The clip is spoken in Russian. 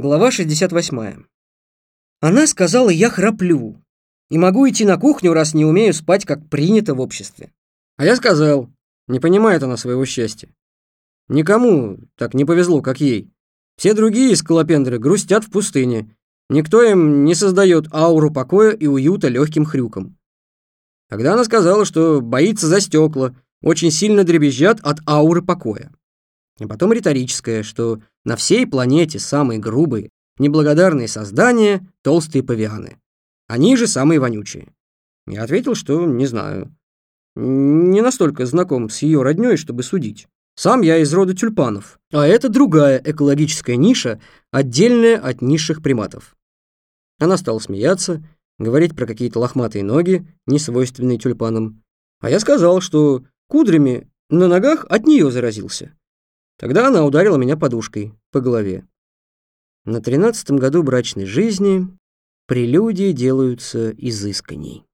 Глава 68. Она сказала, я храплю. И могу идти на кухню, раз не умею спать, как принято в обществе. А я сказал, не понимает она своего счастья. Никому так не повезло, как ей. Все другие скалопендры грустят в пустыне. Никто им не создает ауру покоя и уюта легким хрюком. Тогда она сказала, что боится за стекла, очень сильно дребезжат от ауры покоя. И потом риторическое, что на всей планете самые грубые, неблагодарные создания — толстые павианы. Они же самые вонючие. Я ответил, что не знаю. Не настолько знаком с ее роднёй, чтобы судить. Сам я из рода тюльпанов, а это другая экологическая ниша, отдельная от низших приматов. Она стала смеяться, говорить про какие-то лохматые ноги, не свойственные тюльпанам. А я сказал, что кудрями на ногах от нее заразился. Тогда она ударила меня подушкой по голове. На тринадцатом году брачной жизни прелюдии делаются изысканней.